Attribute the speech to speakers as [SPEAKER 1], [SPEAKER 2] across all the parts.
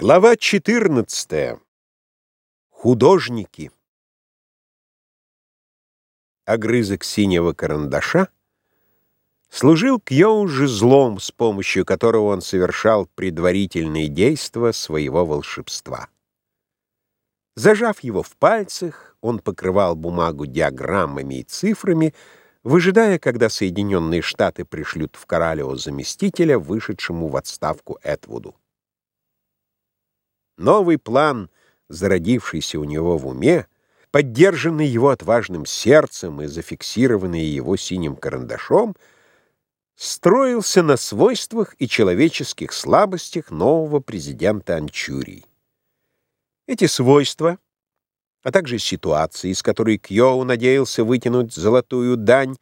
[SPEAKER 1] Глава 14. Художники. Огрызок синего карандаша служил Кьоу жезлом, с помощью которого он совершал предварительные действия своего волшебства. Зажав его в пальцах, он покрывал бумагу диаграммами и цифрами, выжидая, когда Соединенные Штаты пришлют в Коралео заместителя, вышедшему в отставку Этвуду. Новый план, зародившийся у него в уме, поддержанный его отважным сердцем и зафиксированный его синим карандашом, строился на свойствах и человеческих слабостях нового президента Анчурии. Эти свойства, а также ситуации, из которой Кьоу надеялся вытянуть золотую дань,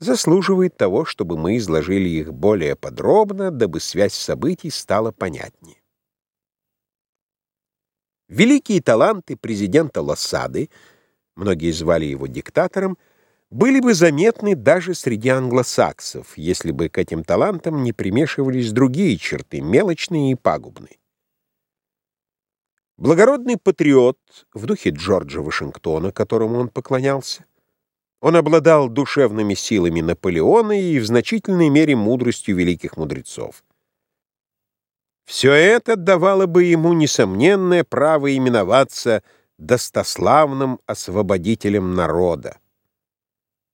[SPEAKER 1] заслуживает того, чтобы мы изложили их более подробно, дабы связь событий стала понятнее. Великие таланты президента Лосады, многие звали его диктатором, были бы заметны даже среди англосаксов, если бы к этим талантам не примешивались другие черты, мелочные и пагубные. Благородный патриот в духе Джорджа Вашингтона, которому он поклонялся, он обладал душевными силами Наполеона и в значительной мере мудростью великих мудрецов. Все это давало бы ему несомненное право именоваться достославным освободителем народа.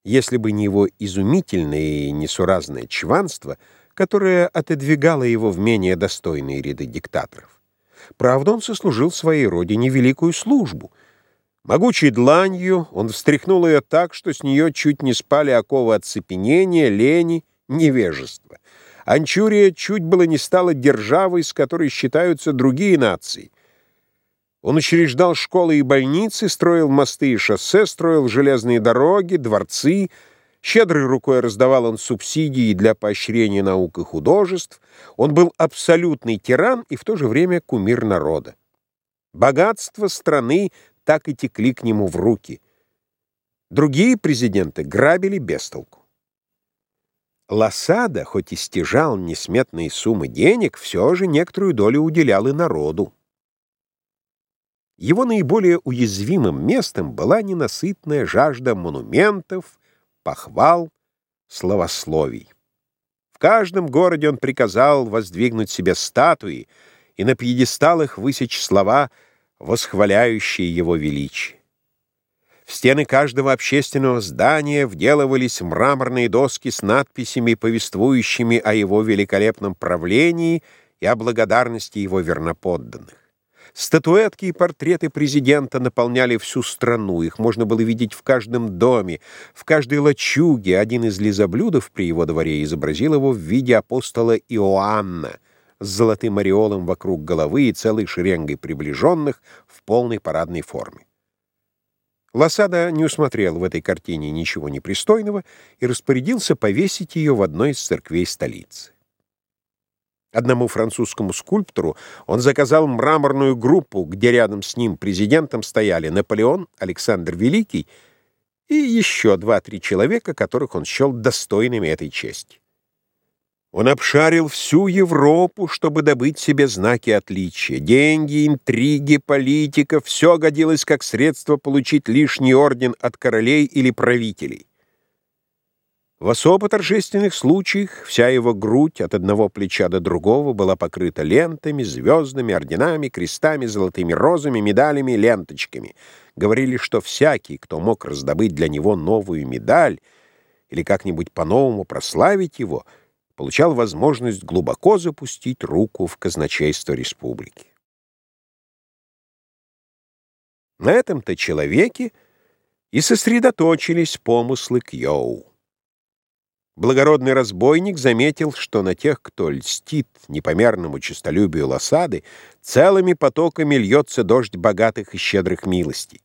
[SPEAKER 1] Если бы не его изумительное и несуразное чванство, которое отодвигало его в менее достойные ряды диктаторов. Правда, он сослужил своей родине великую службу. Могучей дланью он встряхнул ее так, что с нее чуть не спали оковы оцепенения, лени, невежества. Анчурия чуть было не стала державой, с которой считаются другие нации. Он учреждал школы и больницы, строил мосты и шоссе, строил железные дороги, дворцы. Щедрой рукой раздавал он субсидии для поощрения наук и художеств. Он был абсолютный тиран и в то же время кумир народа. Богатства страны так и текли к нему в руки. Другие президенты грабили без толку. Лосада, хоть и стяжал несметные суммы денег, все же некоторую долю уделял и народу. Его наиболее уязвимым местом была ненасытная жажда монументов, похвал, словословий. В каждом городе он приказал воздвигнуть себе статуи и на пьедесталах высечь слова, восхваляющие его величие. В стены каждого общественного здания вделывались мраморные доски с надписями, повествующими о его великолепном правлении и о благодарности его верноподданных. Статуэтки и портреты президента наполняли всю страну, их можно было видеть в каждом доме, в каждой лачуге. Один из лизоблюдов при его дворе изобразил его в виде апостола Иоанна с золотым ореолом вокруг головы и целой шеренгой приближенных в полной парадной форме. Лосада не усмотрел в этой картине ничего непристойного и распорядился повесить ее в одной из церквей столицы. Одному французскому скульптору он заказал мраморную группу, где рядом с ним президентом стояли Наполеон, Александр Великий и еще два-три человека, которых он счел достойными этой чести. Он обшарил всю Европу, чтобы добыть себе знаки отличия. Деньги, интриги, политика — все годилось как средство получить лишний орден от королей или правителей. В особо торжественных случаях вся его грудь от одного плеча до другого была покрыта лентами, звездами, орденами, крестами, золотыми розами, медалями, ленточками. Говорили, что всякий, кто мог раздобыть для него новую медаль или как-нибудь по-новому прославить его — получал возможность глубоко запустить руку в казначейство республики. На этом-то человеке и сосредоточились помыслы Кьоу. Благородный разбойник заметил, что на тех, кто льстит непомерному честолюбию лосады, целыми потоками льется дождь богатых и щедрых милостей.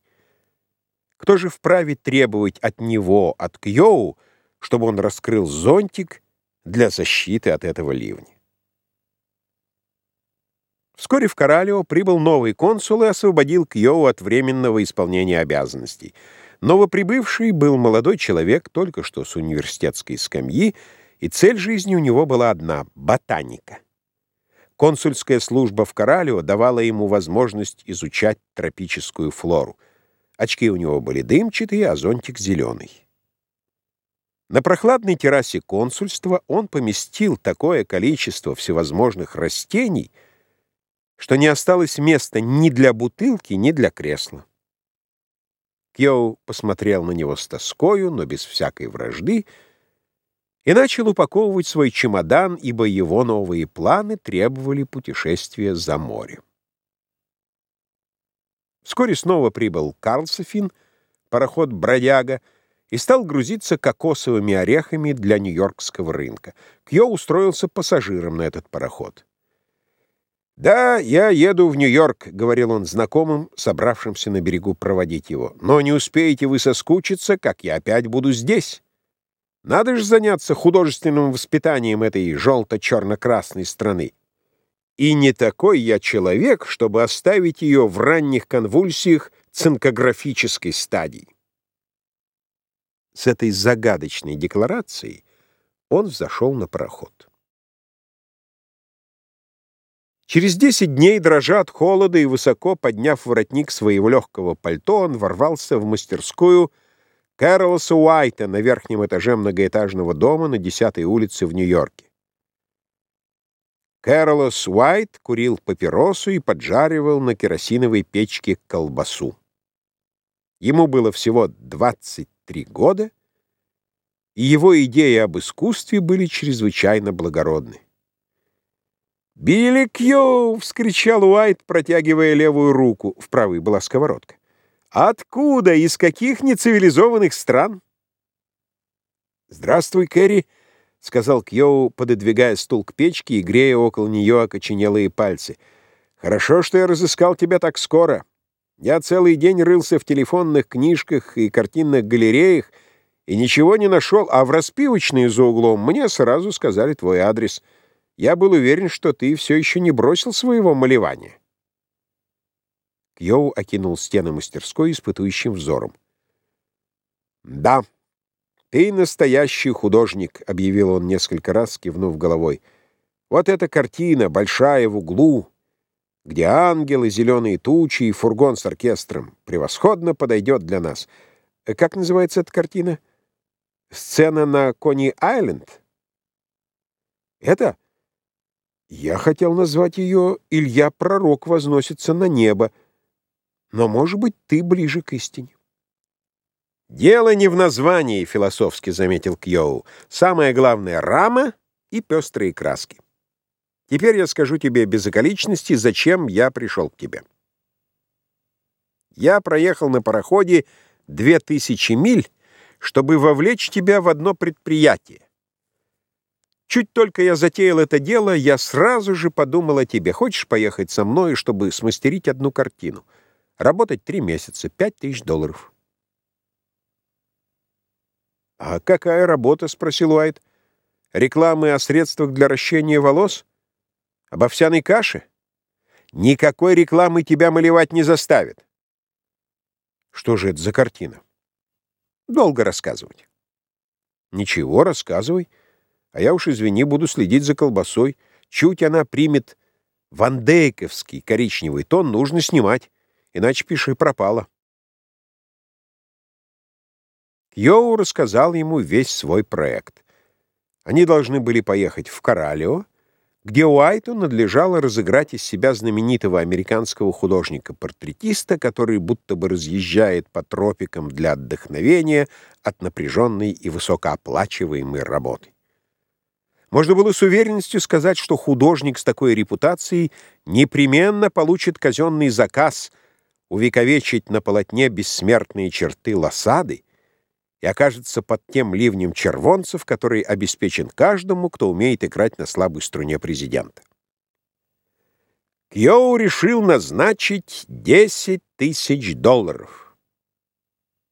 [SPEAKER 1] Кто же вправе требовать от него, от Кьоу, чтобы он раскрыл зонтик для защиты от этого ливня. Вскоре в Коралео прибыл новый консул и освободил Кьоу от временного исполнения обязанностей. Новоприбывший был молодой человек, только что с университетской скамьи, и цель жизни у него была одна — ботаника. Консульская служба в Коралио давала ему возможность изучать тропическую флору. Очки у него были дымчатые, а зонтик зеленый. На прохладной террасе консульства он поместил такое количество всевозможных растений, что не осталось места ни для бутылки, ни для кресла. Кьоу посмотрел на него с тоскою, но без всякой вражды, и начал упаковывать свой чемодан, ибо его новые планы требовали путешествия за море. Вскоре снова прибыл Карлсофин, пароход «Бродяга», и стал грузиться кокосовыми орехами для нью-йоркского рынка. Кьо устроился пассажиром на этот пароход. «Да, я еду в Нью-Йорк», — говорил он знакомым, собравшимся на берегу проводить его. «Но не успеете вы соскучиться, как я опять буду здесь. Надо же заняться художественным воспитанием этой желто-черно-красной страны. И не такой я человек, чтобы оставить ее в ранних конвульсиях цинкографической стадии». С этой загадочной декларацией он взошел на пароход. Через десять дней, дрожа от холода и высоко подняв воротник своего легкого пальто, он ворвался в мастерскую Кэролса Уайта на верхнем этаже многоэтажного дома на 10-й улице в Нью-Йорке. Кэролос Уайт курил папиросу и поджаривал на керосиновой печке колбасу. Ему было всего 23 года, и его идеи об искусстве были чрезвычайно благородны. «Билли Кью!» — вскричал Уайт, протягивая левую руку. В правой была сковородка. «Откуда? Из каких нецивилизованных стран?» «Здравствуй, Кэрри!» — сказал Кьоу, пододвигая стул к печке и грея около нее окоченелые пальцы. «Хорошо, что я разыскал тебя так скоро. Я целый день рылся в телефонных книжках и картинных галереях и ничего не нашел, а в распивочной за углом мне сразу сказали твой адрес». Я был уверен, что ты все еще не бросил своего малевания. Кьоу окинул стены мастерской испытующим взором. «Да, ты настоящий художник», — объявил он несколько раз, кивнув головой. «Вот эта картина, большая в углу, где ангелы, зеленые тучи и фургон с оркестром, превосходно подойдет для нас. Как называется эта картина? Сцена на Кони-Айленд?» «Это?» Я хотел назвать ее «Илья Пророк возносится на небо», но, может быть, ты ближе к истине. «Дело не в названии», — философски заметил Кьоу. «Самое главное — рама и пестрые краски. Теперь я скажу тебе без околичности, зачем я пришел к тебе. Я проехал на пароходе две тысячи миль, чтобы вовлечь тебя в одно предприятие. Чуть только я затеял это дело, я сразу же подумал о тебе. Хочешь поехать со мной, чтобы смастерить одну картину? Работать три месяца, пять тысяч долларов. «А какая работа?» — спросил Уайт. «Рекламы о средствах для ращения волос? Об овсяной каше? Никакой рекламы тебя малевать не заставит». «Что же это за картина?» «Долго рассказывать». «Ничего, рассказывай». А я уж, извини, буду следить за колбасой. Чуть она примет вандейковский коричневый тон, нужно снимать, иначе пиши пропало. Кьоу рассказал ему весь свой проект. Они должны были поехать в Коралио, где Уайту надлежало разыграть из себя знаменитого американского художника-портретиста, который будто бы разъезжает по тропикам для отдохновения от напряженной и высокооплачиваемой работы. Можно было с уверенностью сказать, что художник с такой репутацией непременно получит казенный заказ увековечить на полотне бессмертные черты лосады и окажется под тем ливнем червонцев, который обеспечен каждому, кто умеет играть на слабой струне президента. Кьоу решил назначить 10 тысяч долларов.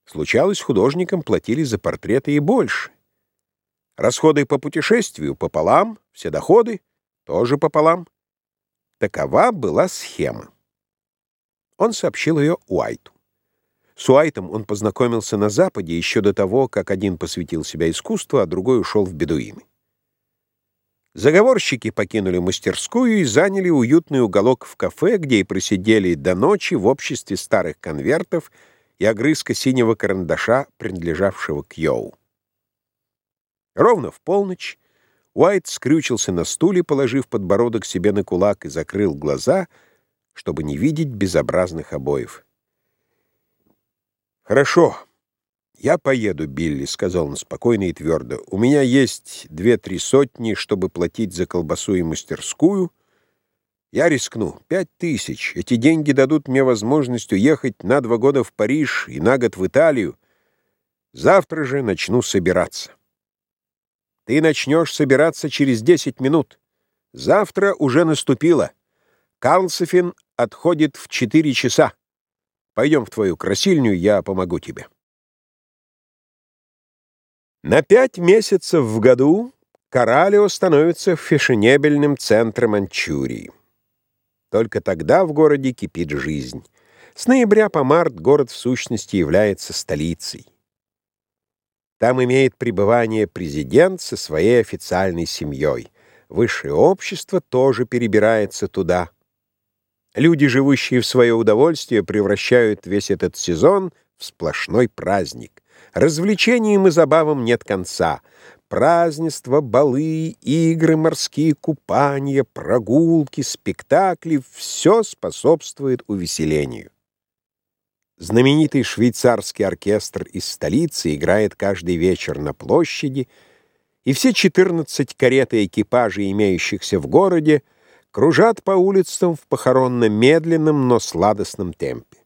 [SPEAKER 1] Случалось, художникам платили за портреты и больше. Расходы по путешествию пополам, все доходы тоже пополам. Такова была схема. Он сообщил ее Уайту. С Уайтом он познакомился на Западе еще до того, как один посвятил себя искусству, а другой ушел в бедуины. Заговорщики покинули мастерскую и заняли уютный уголок в кафе, где и просидели до ночи в обществе старых конвертов и огрызка синего карандаша, принадлежавшего к Йоу. Ровно в полночь Уайт скрючился на стуле, положив подбородок себе на кулак и закрыл глаза, чтобы не видеть безобразных обоев. «Хорошо, я поеду, Билли», — сказал он спокойно и твердо. «У меня есть две-три сотни, чтобы платить за колбасу и мастерскую. Я рискну. Пять тысяч. Эти деньги дадут мне возможность уехать на два года в Париж и на год в Италию. Завтра же начну собираться». Ты начнешь собираться через 10 минут. Завтра уже наступило. Карлсофин отходит в 4 часа. Пойдем в твою красильню, я помогу тебе. На пять месяцев в году Каралио становится фешенебельным центром Манчжурии. Только тогда в городе кипит жизнь. С ноября по март город в сущности является столицей. Там имеет пребывание президент со своей официальной семьей. Высшее общество тоже перебирается туда. Люди, живущие в свое удовольствие, превращают весь этот сезон в сплошной праздник. Развлечениям и забавам нет конца. Празднества, балы, игры, морские купания, прогулки, спектакли — все способствует увеселению. Знаменитый швейцарский оркестр из столицы играет каждый вечер на площади, и все 14 карет и экипажей, имеющихся в городе, кружат по улицам в похоронно-медленном, но сладостном темпе.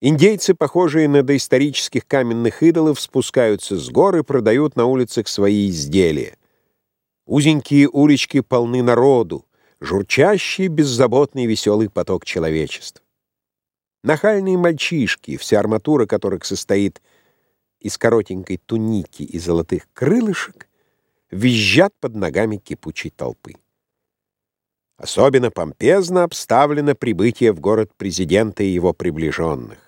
[SPEAKER 1] Индейцы, похожие на доисторических каменных идолов, спускаются с гор и продают на улицах свои изделия. Узенькие улички полны народу, журчащий, беззаботный, веселый поток человечества. Нахальные мальчишки, вся арматура которых состоит из коротенькой туники и золотых крылышек, визжат под ногами кипучей толпы. Особенно помпезно обставлено прибытие в город президента и его приближенных.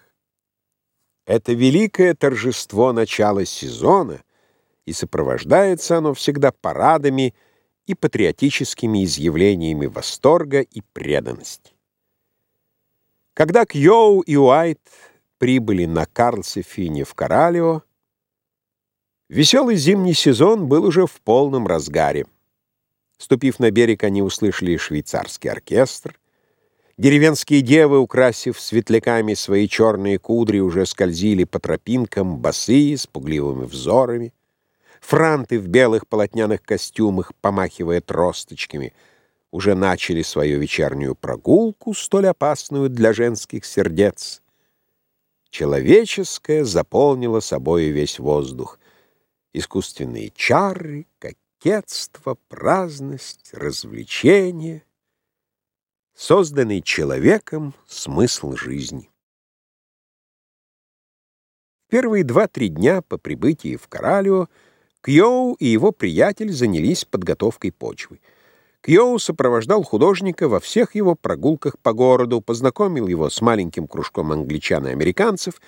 [SPEAKER 1] Это великое торжество начала сезона, и сопровождается оно всегда парадами и патриотическими изъявлениями восторга и преданности. Когда Кьоу и Уайт прибыли на Карлсефине в Коралио, веселый зимний сезон был уже в полном разгаре. Ступив на берег, они услышали швейцарский оркестр. Деревенские девы, украсив светляками свои черные кудри, уже скользили по тропинкам, босые, с пугливыми взорами. Франты в белых полотняных костюмах, помахивая тросточками — уже начали свою вечернюю прогулку, столь опасную для женских сердец. Человеческое заполнило собой весь воздух. Искусственные чары, кокетство, праздность, развлечение. Созданный человеком смысл жизни. В первые два-три дня по прибытии в Коралио Кьоу и его приятель занялись подготовкой почвы. Кьоу сопровождал художника во всех его прогулках по городу, познакомил его с маленьким кружком англичан и американцев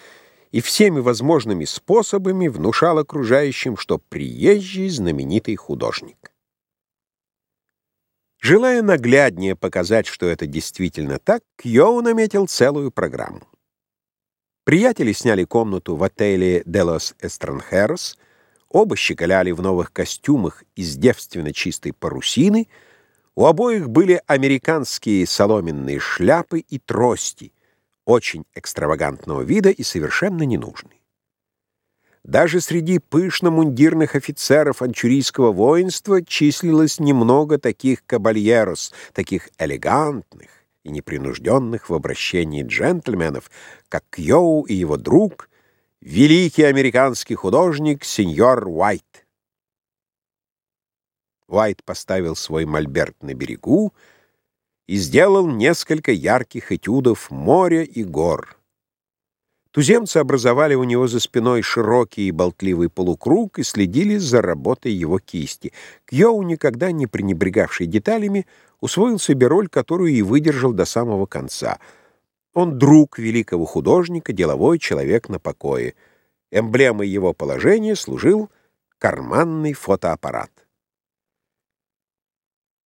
[SPEAKER 1] и всеми возможными способами внушал окружающим, что приезжий знаменитый художник. Желая нагляднее показать, что это действительно так, Кьоу наметил целую программу. Приятели сняли комнату в отеле «Делос Эстранхерос», оба щеголяли в новых костюмах из девственно чистой парусины — у обоих были американские соломенные шляпы и трости, очень экстравагантного вида и совершенно ненужные. Даже среди пышно-мундирных офицеров анчурийского воинства числилось немного таких кабальерос, таких элегантных и непринужденных в обращении джентльменов, как Кьоу и его друг, великий американский художник сеньор Уайт. Уайт поставил свой мольберт на берегу и сделал несколько ярких этюдов моря и гор. Туземцы образовали у него за спиной широкий и болтливый полукруг и следили за работой его кисти. Кьоу, никогда не пренебрегавший деталями, усвоил себе роль, которую и выдержал до самого конца. Он друг великого художника, деловой человек на покое. Эмблемой его положения служил карманный фотоаппарат.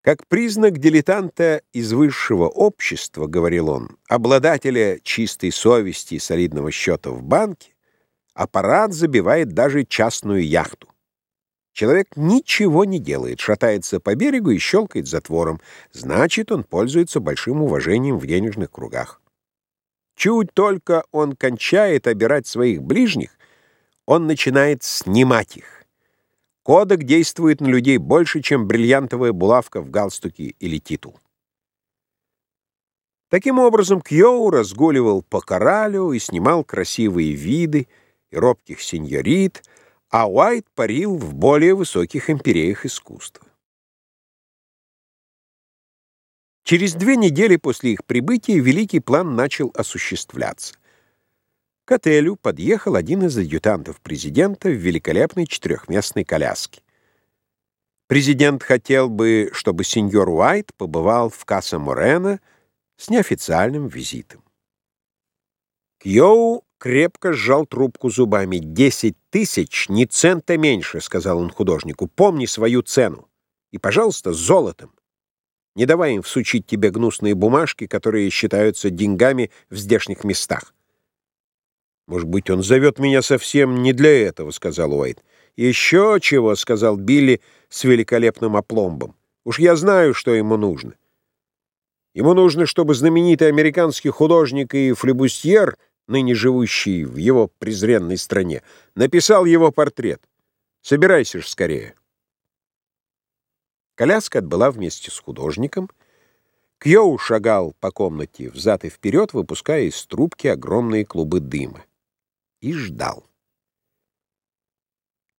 [SPEAKER 1] Как признак дилетанта из высшего общества, говорил он, обладателя чистой совести и солидного счета в банке, аппарат забивает даже частную яхту. Человек ничего не делает, шатается по берегу и щелкает затвором. Значит, он пользуется большим уважением в денежных кругах. Чуть только он кончает обирать своих ближних, он начинает снимать их. Кодек действует на людей больше, чем бриллиантовая булавка в галстуке или титул. Таким образом, Кьоу разгуливал по коралю и снимал красивые виды и робких сеньорит, а Уайт парил в более высоких империях искусства. Через две недели после их прибытия великий план начал осуществляться. К отелю подъехал один из адъютантов президента в великолепной четырехместной коляске. Президент хотел бы, чтобы сеньор Уайт побывал в Касса Морена с неофициальным визитом. Кьоу крепко сжал трубку зубами. «Десять тысяч, ни цента меньше», — сказал он художнику. «Помни свою цену. И, пожалуйста, золотом. Не давай им всучить тебе гнусные бумажки, которые считаются деньгами в здешних местах. «Может быть, он зовет меня совсем не для этого», — сказал Уайт. «Еще чего», — сказал Билли с великолепным опломбом. «Уж я знаю, что ему нужно. Ему нужно, чтобы знаменитый американский художник и флебустьер, ныне живущий в его презренной стране, написал его портрет. Собирайся ж скорее». Коляска отбыла вместе с художником. Кьоу шагал по комнате взад и вперед, выпуская из трубки огромные клубы дыма и ждал.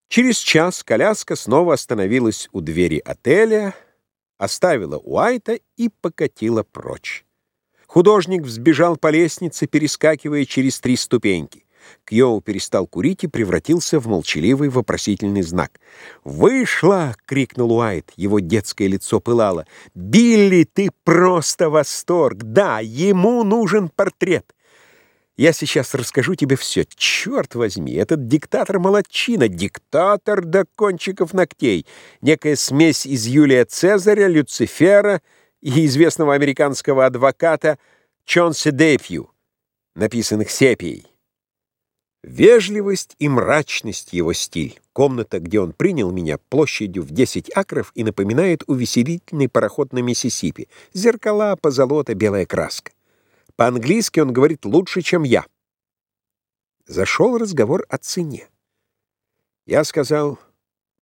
[SPEAKER 1] Через час коляска снова остановилась у двери отеля, оставила Уайта и покатила прочь. Художник взбежал по лестнице, перескакивая через три ступеньки. Кьоу перестал курить и превратился в молчаливый вопросительный знак. «Вышла!» — крикнул Уайт. Его детское лицо пылало. «Билли, ты просто восторг! Да, ему нужен портрет!» Я сейчас расскажу тебе все. Черт возьми, этот диктатор-молодчина, диктатор до кончиков ногтей, некая смесь из Юлия Цезаря, Люцифера и известного американского адвоката Чонси Дэфью, написанных сепией. Вежливость и мрачность его стиль. Комната, где он принял меня, площадью в 10 акров и напоминает увеселительный пароход на Миссисипи. Зеркала, позолота, белая краска. По-английски он говорит лучше, чем я. Зашел разговор о цене. Я сказал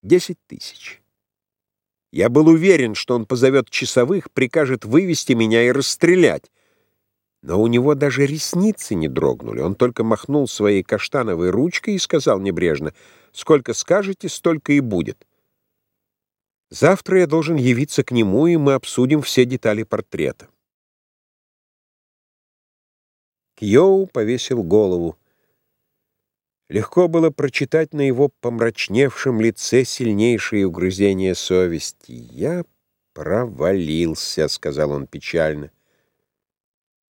[SPEAKER 1] «десять тысяч». Я был уверен, что он позовет часовых, прикажет вывести меня и расстрелять. Но у него даже ресницы не дрогнули. Он только махнул своей каштановой ручкой и сказал небрежно, «Сколько скажете, столько и будет». Завтра я должен явиться к нему, и мы обсудим все детали портрета. Кьоу повесил голову. Легко было прочитать на его помрачневшем лице сильнейшее угрызение совести. «Я провалился», — сказал он печально.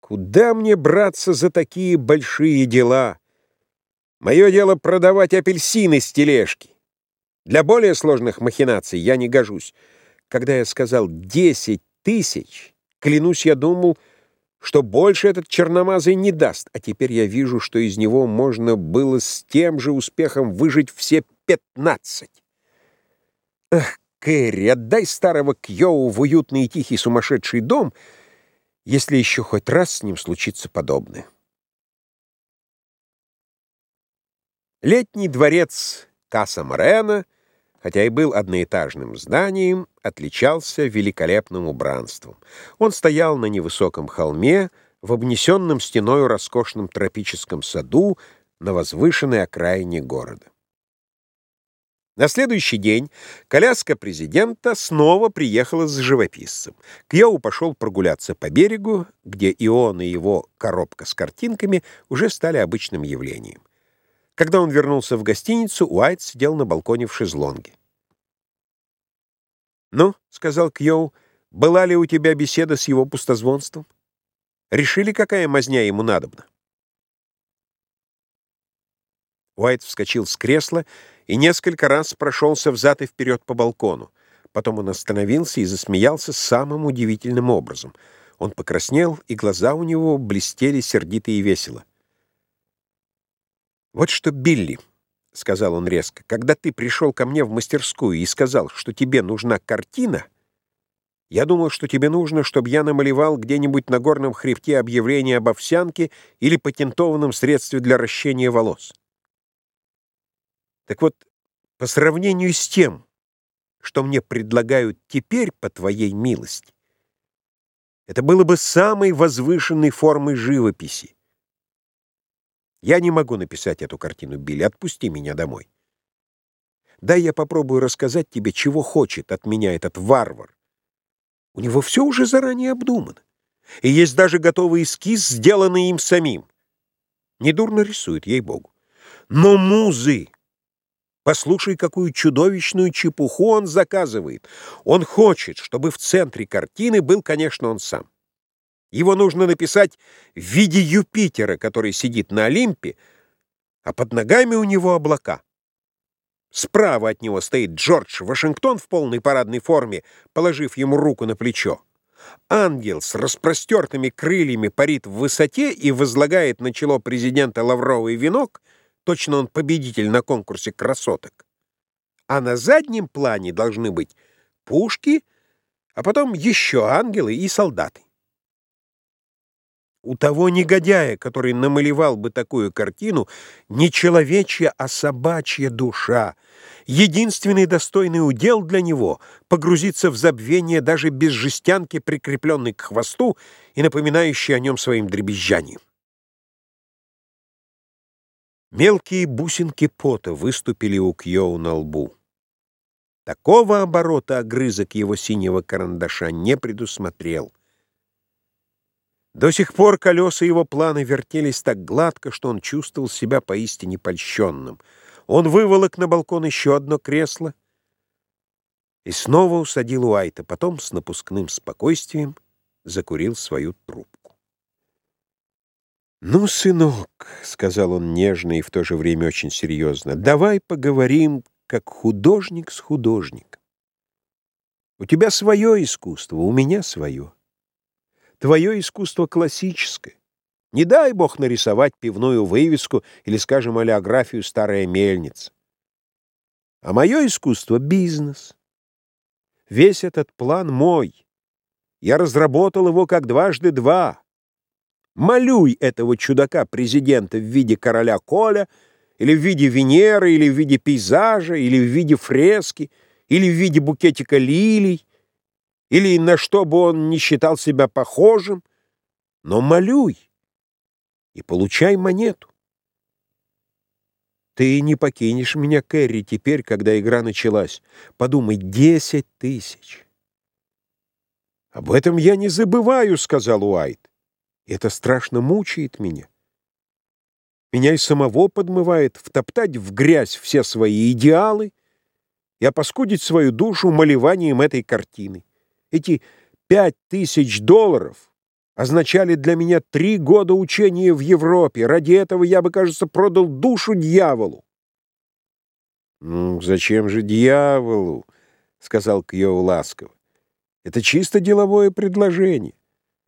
[SPEAKER 1] «Куда мне браться за такие большие дела? Мое дело продавать апельсины с тележки. Для более сложных махинаций я не гожусь. Когда я сказал «десять тысяч», клянусь, я думал что больше этот черномазый не даст, а теперь я вижу, что из него можно было с тем же успехом выжить все пятнадцать. Ах, Кэрри, отдай старого Кьоу в уютный и тихий сумасшедший дом, если еще хоть раз с ним случится подобное. Летний дворец Каса Морена — хотя и был одноэтажным зданием, отличался великолепным убранством. Он стоял на невысоком холме, в обнесенном стеною роскошном тропическом саду на возвышенной окраине города. На следующий день коляска президента снова приехала с живописцем. Кьоу пошел прогуляться по берегу, где и он, и его коробка с картинками уже стали обычным явлением. Когда он вернулся в гостиницу, Уайт сидел на балконе в шезлонге. «Ну, — сказал Кьоу, — была ли у тебя беседа с его пустозвонством? Решили, какая мазня ему надобна?» Уайт вскочил с кресла и несколько раз прошелся взад и вперед по балкону. Потом он остановился и засмеялся самым удивительным образом. Он покраснел, и глаза у него блестели сердито и весело. «Вот что, Билли», — сказал он резко, — «когда ты пришел ко мне в мастерскую и сказал, что тебе нужна картина, я думал, что тебе нужно, чтобы я намалевал где-нибудь на горном хребте объявление об овсянке или патентованном средстве для ращения волос. Так вот, по сравнению с тем, что мне предлагают теперь по твоей милости, это было бы самой возвышенной формой живописи. Я не могу написать эту картину, Билли, отпусти меня домой. Дай я попробую рассказать тебе, чего хочет от меня этот варвар. У него все уже заранее обдумано. И есть даже готовый эскиз, сделанный им самим. Недурно рисует, ей-богу. Но музы! Послушай, какую чудовищную чепуху он заказывает. Он хочет, чтобы в центре картины был, конечно, он сам. Его нужно написать в виде Юпитера, который сидит на Олимпе, а под ногами у него облака. Справа от него стоит Джордж Вашингтон в полной парадной форме, положив ему руку на плечо. Ангел с распростертыми крыльями парит в высоте и возлагает на чело президента лавровый венок — Точно он победитель на конкурсе красоток. А на заднем плане должны быть пушки, а потом еще ангелы и солдаты. У того негодяя, который намалевал бы такую картину, не человечья, а собачья душа. Единственный достойный удел для него — погрузиться в забвение даже без жестянки, прикрепленной к хвосту и напоминающей о нем своим дребезжанием. Мелкие бусинки пота выступили у Кьоу на лбу. Такого оборота огрызок его синего карандаша не предусмотрел. До сих пор колеса его плана вертелись так гладко, что он чувствовал себя поистине польщенным. Он выволок на балкон еще одно кресло и снова усадил Уайта, потом с напускным спокойствием закурил свою трубку. «Ну, сынок», — сказал он нежно и в то же время очень серьезно, — «давай поговорим, как художник с художником. У тебя свое искусство, у меня свое. Твое искусство классическое. Не дай бог нарисовать пивную вывеску или, скажем, олеографию «Старая мельница». А мое искусство — бизнес. Весь этот план мой. Я разработал его как дважды два. Малюй этого чудака-президента в виде короля Коля, или в виде Венеры, или в виде пейзажа, или в виде фрески, или в виде букетика лилий, или на что бы он не считал себя похожим, но малюй и получай монету. Ты не покинешь меня, Кэрри, теперь, когда игра началась. Подумай, десять тысяч. Об этом я не забываю, — сказал Уайт. Это страшно мучает меня. Меня и самого подмывает втоптать в грязь все свои идеалы и опаскудить свою душу малеванием этой картины. Эти пять тысяч долларов означали для меня три года учения в Европе. Ради этого я бы, кажется, продал душу дьяволу. «Ну, зачем же дьяволу?» — сказал Кьоу ласково. «Это чисто деловое предложение.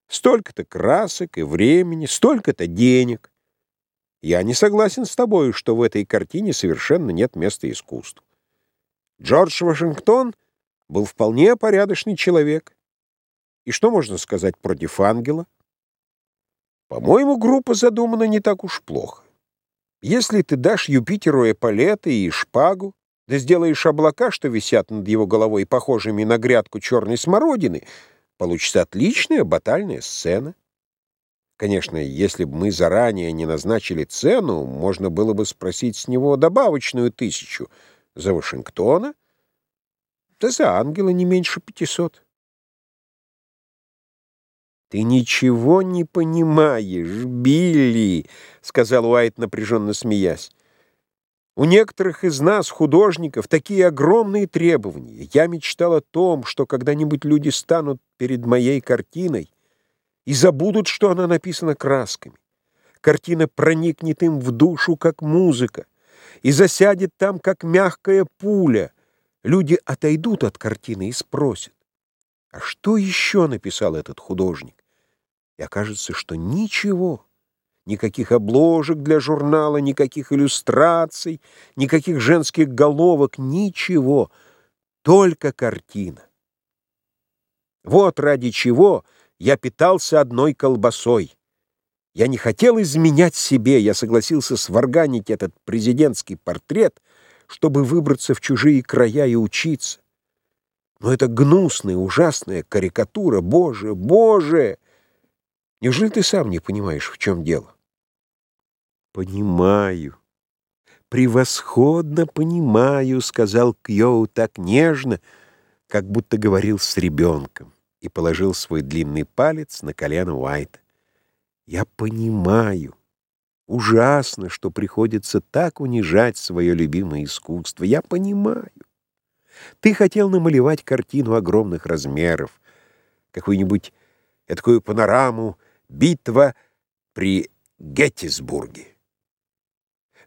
[SPEAKER 1] Столько-то красок и времени, столько-то денег. Я не согласен с тобой, что в этой картине совершенно нет места искусству. Джордж Вашингтон был вполне порядочный человек. И что можно сказать против ангела? По-моему, группа задумана не так уж плохо. Если ты дашь Юпитеру эполеты и шпагу, да сделаешь облака, что висят над его головой, похожими на грядку черной смородины — Получится отличная батальная сцена. Конечно, если бы мы заранее не назначили цену, можно было бы спросить с него добавочную тысячу за Вашингтона, да за ангела не меньше пятисот. «Ты ничего не понимаешь, Билли», — сказал Уайт, напряженно смеясь. У некоторых из нас, художников, такие огромные требования. Я мечтал о том, что когда-нибудь люди станут перед моей картиной и забудут, что она написана красками. Картина проникнет им в душу, как музыка, и засядет там, как мягкая пуля, Люди отойдут от картины и спросят, а что еще написал этот художник? И окажется, что ничего, никаких обложек для журнала, никаких иллюстраций, никаких женских головок, ничего, только картина. Вот ради чего я питался одной колбасой. Я не хотел изменять себе, я согласился сварганить этот президентский портрет, чтобы выбраться в чужие края и учиться. Но это гнусная, ужасная карикатура. Боже, Боже! Неужели ты сам не понимаешь, в чем дело? Понимаю. Превосходно понимаю, сказал Кьоу так нежно, как будто говорил с ребенком, и положил свой длинный палец на колено Уайта. Я понимаю. Ужасно, что приходится так унижать свое любимое искусство. Я понимаю. Ты хотел намалевать картину огромных размеров, какую-нибудь такую панораму «Битва при Геттисбурге».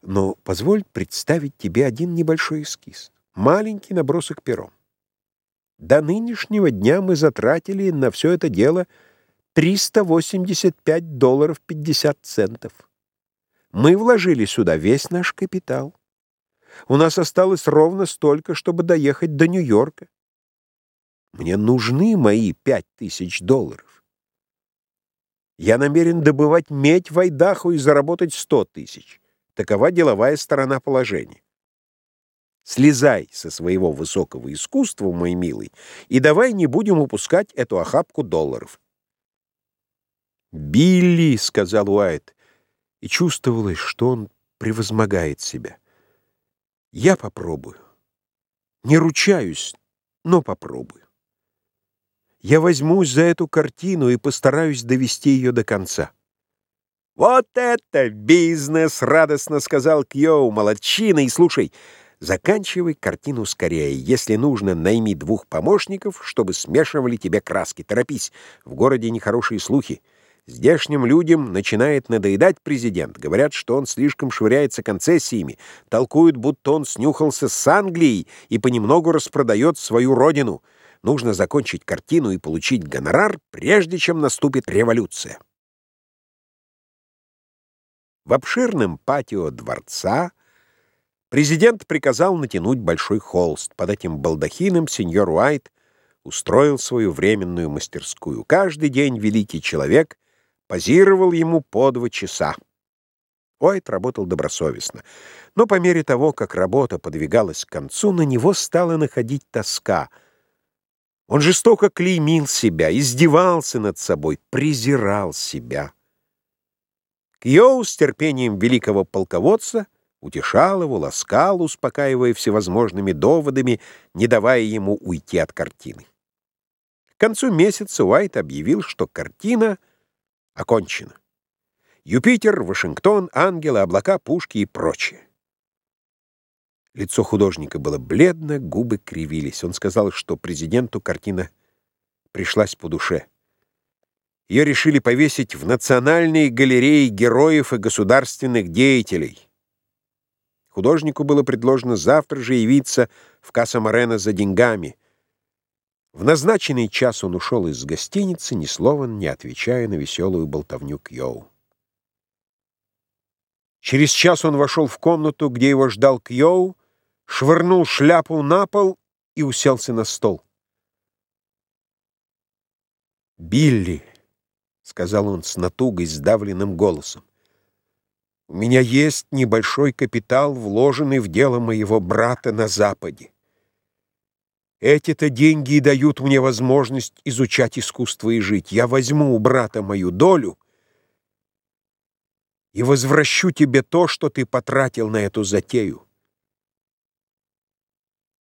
[SPEAKER 1] Но позволь представить тебе один небольшой эскиз, маленький набросок пером. До нынешнего дня мы затратили на все это дело 385 долларов 50 центов. Мы вложили сюда весь наш капитал. У нас осталось ровно столько, чтобы доехать до Нью-Йорка. Мне нужны мои пять тысяч долларов. Я намерен добывать медь в Айдахо и заработать сто тысяч. Такова деловая сторона положения. Слезай со своего высокого искусства, мой милый, и давай не будем упускать эту охапку долларов. «Билли», — сказал Уайт, и чувствовалось, что он превозмогает себя. «Я попробую. Не ручаюсь, но попробую. Я возьмусь за эту картину и постараюсь довести ее до конца». «Вот это бизнес!» — радостно сказал Кьоу. «Молодчина! И слушай, заканчивай картину скорее. Если нужно, найми двух помощников, чтобы смешивали тебе краски. Торопись, в городе нехорошие слухи. Здешним людям начинает надоедать президент. Говорят, что он слишком швыряется концессиями. Толкуют, будто он снюхался с Англией и понемногу распродает свою родину. Нужно закончить картину и получить гонорар, прежде чем наступит революция. В обширном патио дворца президент приказал натянуть большой холст. Под этим балдахином сеньор Уайт устроил свою временную мастерскую. Каждый день великий человек позировал ему по два часа. Уайт работал добросовестно, но по мере того, как работа подвигалась к концу, на него стала находить тоска. Он жестоко клеймил себя, издевался над собой, презирал себя. Кьоу с терпением великого полководца утешал его, ласкал, успокаивая всевозможными доводами, не давая ему уйти от картины. К концу месяца Уайт объявил, что картина — Окончено. Юпитер, Вашингтон, ангелы, облака, пушки и прочее. Лицо художника было бледно, губы кривились. Он сказал, что президенту картина пришлась по душе. Ее решили повесить в Национальной галерее героев и государственных деятелей. Художнику было предложено завтра же явиться в Касса-Морено за деньгами — в назначенный час он ушел из гостиницы, ни слова не отвечая на веселую болтовню Кьоу. Через час он вошел в комнату, где его ждал Кьоу, швырнул шляпу на пол и уселся на стол. «Билли», — сказал он с натугой, сдавленным голосом, — «у меня есть небольшой капитал, вложенный в дело моего брата на Западе. Эти-то деньги и дают мне возможность изучать искусство и жить. Я возьму у брата мою долю и возвращу тебе то, что ты потратил на эту затею.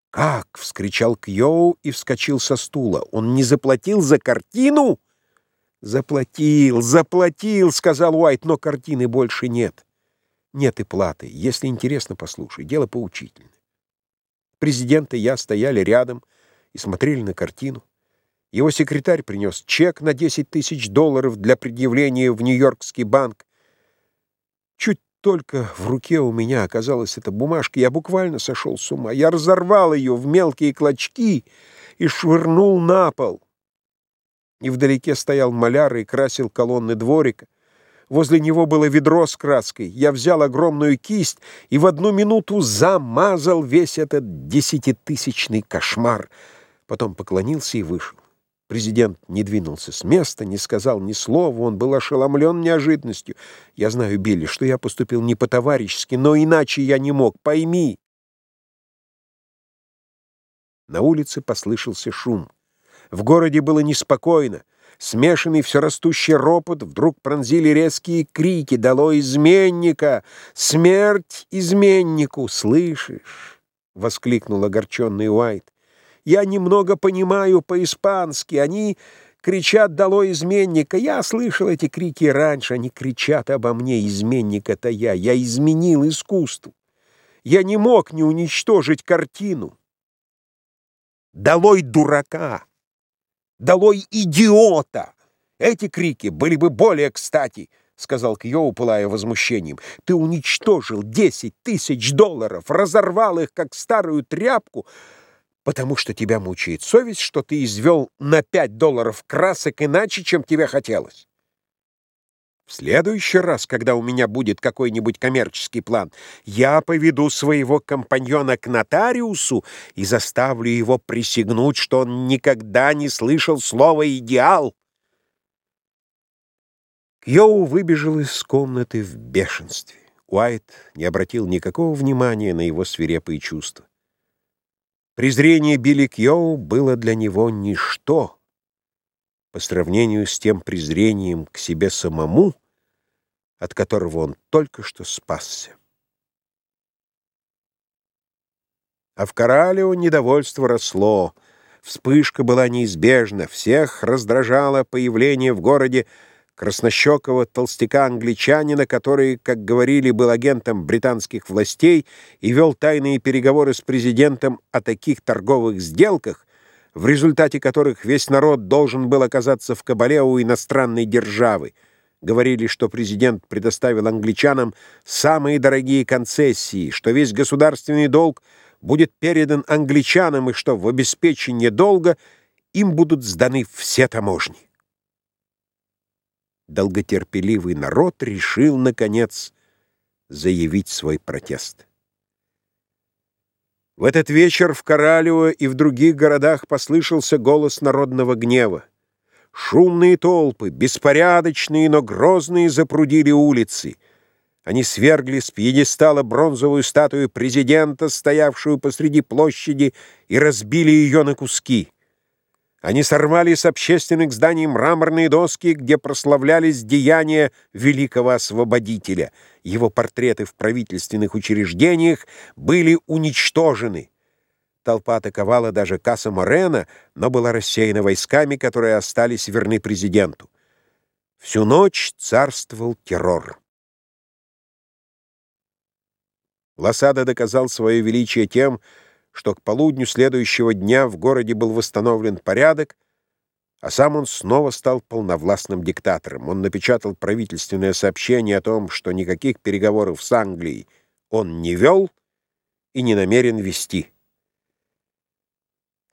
[SPEAKER 1] «Как?» — вскричал Кьоу и вскочил со стула. «Он не заплатил за картину?» «Заплатил, заплатил!» — сказал Уайт, но картины больше нет. Нет и платы. Если интересно, послушай. Дело поучительное. Президент и я стояли рядом — и смотрели на картину. Его секретарь принес чек на 10 тысяч долларов для предъявления в Нью-Йоркский банк. Чуть только в руке у меня оказалась эта бумажка, я буквально сошел с ума. Я разорвал ее в мелкие клочки и швырнул на пол. И вдалеке стоял маляр и красил колонны дворика. Возле него было ведро с краской. Я взял огромную кисть и в одну минуту замазал весь этот десятитысячный кошмар. Потом поклонился и вышел. Президент не двинулся с места, не сказал ни слова, он был ошеломлен неожиданностью. Я знаю, Билли, что я поступил не по-товарищески, но иначе я не мог, пойми. На улице послышался шум. В городе было неспокойно. Смешанный все растущий ропот вдруг пронзили резкие крики «Дало изменника! Смерть изменнику! Слышишь?» — воскликнул огорченный Уайт. Я немного понимаю по-испански. Они кричат «Дало изменника!» Я слышал эти крики раньше. Они кричат обо мне. Изменник-это я. Я изменил искусству. Я не мог не уничтожить картину. «Долой дурака! Долой идиота!» Эти крики были бы более кстати, — сказал Кьоу, пылая возмущением. «Ты уничтожил десять тысяч долларов, разорвал их, как старую тряпку, потому что тебя мучает совесть, что ты извел на пять долларов красок иначе, чем тебе хотелось. В следующий раз, когда у меня будет какой-нибудь коммерческий план, я поведу своего компаньона к нотариусу и заставлю его присягнуть, что он никогда не слышал слова «идеал». Кьоу выбежал из комнаты в бешенстве. Уайт не обратил никакого внимания на его свирепые чувства. Презрение Билли Кьоу было для него ничто. По сравнению с тем презрением к себе самому, от которого он только что спасся. А в Коралео недовольство росло, вспышка была неизбежна, всех раздражало появление в городе краснощекого толстяка-англичанина, который, как говорили, был агентом британских властей и вел тайные переговоры с президентом о таких торговых сделках, в результате которых весь народ должен был оказаться в кабале у иностранной державы. Говорили, что президент предоставил англичанам самые дорогие концессии, что весь государственный долг будет передан англичанам и что в обеспечение долга им будут сданы все таможни долготерпеливый народ решил, наконец, заявить свой протест. В этот вечер в Коралево и в других городах послышался голос народного гнева. Шумные толпы, беспорядочные, но грозные, запрудили улицы. Они свергли с пьедестала бронзовую статую президента, стоявшую посреди площади, и разбили ее на куски. Они сорвали с общественных зданий мраморные доски, где прославлялись деяния великого освободителя. Его портреты в правительственных учреждениях были уничтожены. Толпа атаковала даже Касса Морена, но была рассеяна войсками, которые остались верны президенту. Всю ночь царствовал террор. Лосада доказал свое величие тем, что к полудню следующего дня в городе был восстановлен порядок, а сам он снова стал полновластным диктатором. Он напечатал правительственное сообщение о том, что никаких переговоров с Англией он не вел и не намерен вести.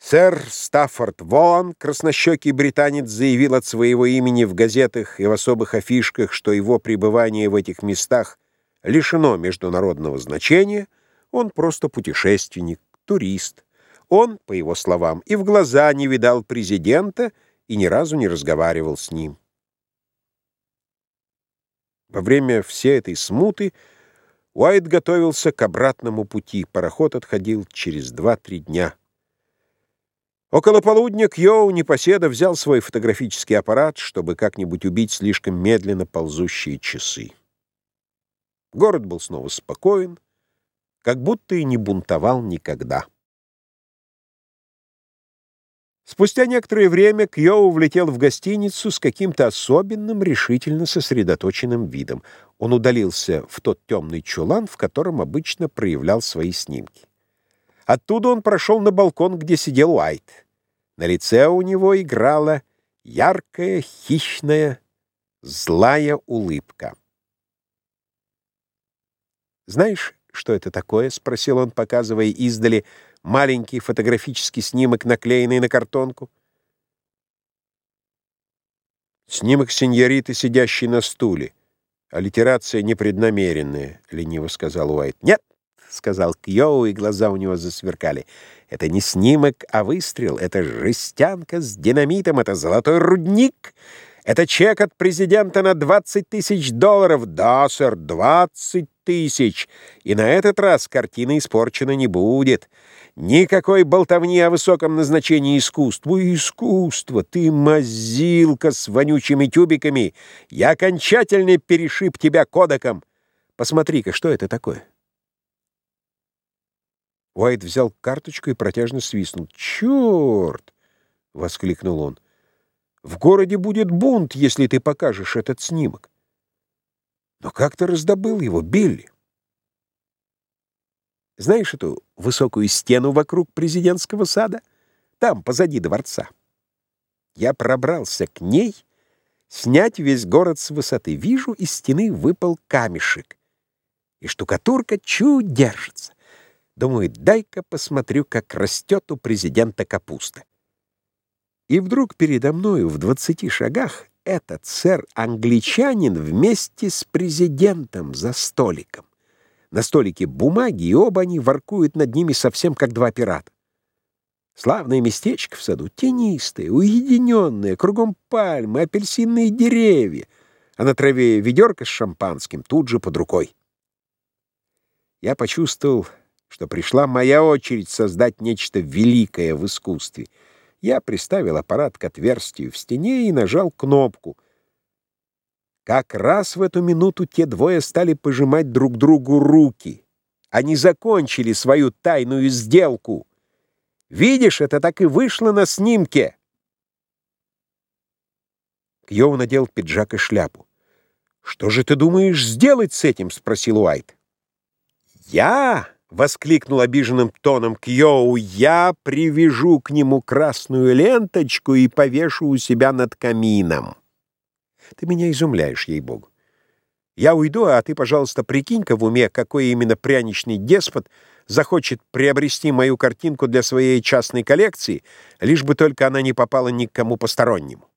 [SPEAKER 1] Сэр Стаффорд Вон, краснощекий британец, заявил от своего имени в газетах и в особых афишках, что его пребывание в этих местах лишено международного значения, он просто путешественник турист. Он, по его словам, и в глаза не видал президента и ни разу не разговаривал с ним. Во время всей этой смуты Уайт готовился к обратному пути. Пароход отходил через два-три дня. Около полудня Кьоу непоседа взял свой фотографический аппарат, чтобы как-нибудь убить слишком медленно ползущие часы. Город был снова спокоен, как будто и не бунтовал никогда. Спустя некоторое время Кьоу влетел в гостиницу с каким-то особенным, решительно сосредоточенным видом. Он удалился в тот темный чулан, в котором обычно проявлял свои снимки. Оттуда он прошел на балкон, где сидел Уайт. На лице у него играла яркая, хищная, злая улыбка. «Знаешь, что это такое?» — спросил он, показывая издали маленький фотографический снимок, наклеенный на картонку. «Снимок сеньориты, сидящей на стуле. Аллитерация непреднамеренная», — лениво сказал Уайт. «Нет!» — сказал Кьоу, и глаза у него засверкали. «Это не снимок, а выстрел. Это жестянка с динамитом. Это золотой рудник. Это чек от президента на 20 тысяч долларов. Да, сэр, 20 тысяч. И на этот раз картина испорчена не будет. Никакой болтовни о высоком назначении искусства. Искусство! Ты мазилка с вонючими тюбиками. Я окончательно перешиб тебя кодеком. Посмотри-ка, что это такое? Уайт взял карточку и протяжно свистнул. «Черт!» — воскликнул он. «В городе будет бунт, если ты покажешь этот снимок. Но как ты раздобыл его, Билли?» Знаешь эту высокую стену вокруг президентского сада? Там, позади дворца. Я пробрался к ней, снять весь город с высоты. Вижу, из стены выпал камешек, и штукатурка чуть держится. Думаю, дай-ка посмотрю, как растет у президента капуста. И вдруг передо мною в двадцати шагах этот сэр-англичанин вместе с президентом за столиком. На столике бумаги, и оба они воркуют над ними совсем как два пирата. Славное местечко в саду, тенистое, уединенное, кругом пальмы, апельсинные деревья, а на траве ведерко с шампанским тут же под рукой. Я почувствовал, что пришла моя очередь создать нечто великое в искусстве. Я приставил аппарат к отверстию в стене и нажал кнопку — как раз в эту минуту те двое стали пожимать друг другу руки. Они закончили свою тайную сделку. Видишь, это так и вышло на снимке. Кьоу надел пиджак и шляпу. «Что же ты думаешь сделать с этим?» — спросил Уайт. «Я?» — воскликнул обиженным тоном Кьоу. «Я привяжу к нему красную ленточку и повешу у себя над камином». Ты меня изумляешь, ей-богу. Я уйду, а ты, пожалуйста, прикинь-ка в уме, какой именно пряничный деспот захочет приобрести мою картинку для своей частной коллекции, лишь бы только она не попала ни к кому постороннему.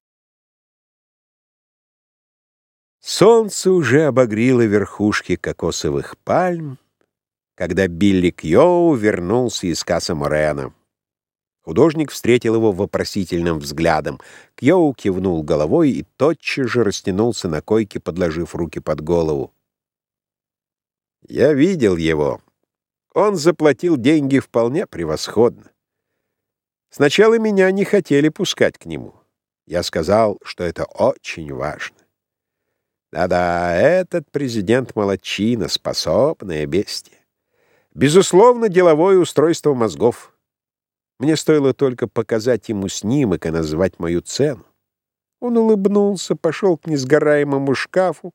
[SPEAKER 1] Солнце уже обогрело верхушки кокосовых пальм, когда Билли Кьоу вернулся из Каса Морена. Художник встретил его вопросительным взглядом. Кьоу кивнул головой и тотчас же растянулся на койке, подложив руки под голову. «Я видел его. Он заплатил деньги вполне превосходно. Сначала меня не хотели пускать к нему. Я сказал, что это очень важно. Да-да, этот президент молодчина, способное бестие. Безусловно, деловое устройство мозгов — мне стоило только показать ему снимок и назвать мою цену. Он улыбнулся, пошел к несгораемому шкафу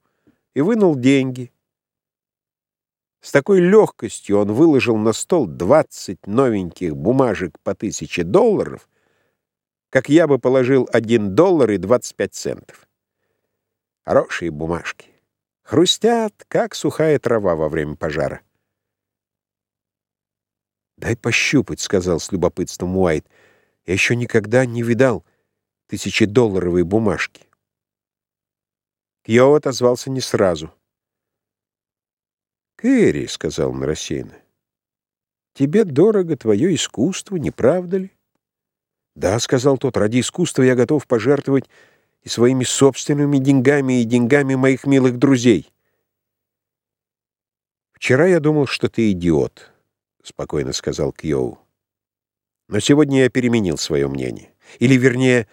[SPEAKER 1] и вынул деньги. С такой легкостью он выложил на стол 20 новеньких бумажек по тысяче долларов, как я бы положил 1 доллар и 25 центов. Хорошие бумажки. Хрустят, как сухая трава во время пожара. «Дай пощупать», — сказал с любопытством Уайт. «Я еще никогда не видал тысячедолларовой бумажки». Кьо отозвался не сразу. «Кэрри», — сказал он рассеянно, — «тебе дорого твое искусство, не правда ли?» «Да», — сказал тот, — «ради искусства я готов пожертвовать и своими собственными деньгами, и деньгами моих милых друзей». «Вчера я думал, что ты идиот». — спокойно сказал Кьоу. «Но сегодня я переменил свое мнение. Или, вернее,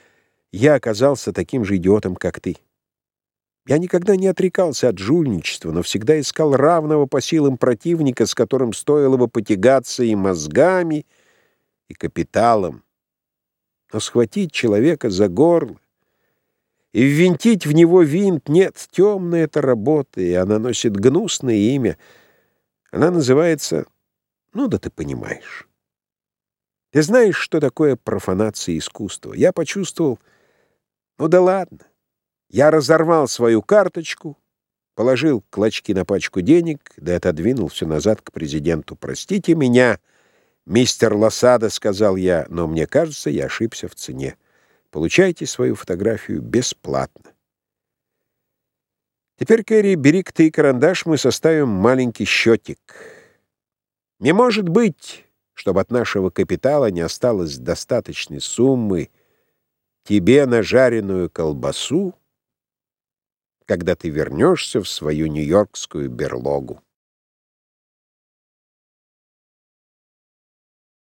[SPEAKER 1] я оказался таким же идиотом, как ты. Я никогда не отрекался от жульничества, но всегда искал равного по силам противника, с которым стоило бы потягаться и мозгами, и капиталом. Но схватить человека за горло и ввинтить в него винт — нет, темная это работа, и она носит гнусное имя. Она называется ну да ты понимаешь. Ты знаешь, что такое профанация искусства? Я почувствовал... Ну да ладно. Я разорвал свою карточку, положил клочки на пачку денег, да отодвинул все назад к президенту. «Простите меня, мистер Лосада», — сказал я, — «но мне кажется, я ошибся в цене. Получайте свою фотографию бесплатно». Теперь, Кэрри, бери-ка ты карандаш, мы составим маленький счетик. Не может быть, чтобы от нашего капитала не осталось достаточной суммы тебе на жареную колбасу, когда ты вернешься в свою нью-йоркскую берлогу.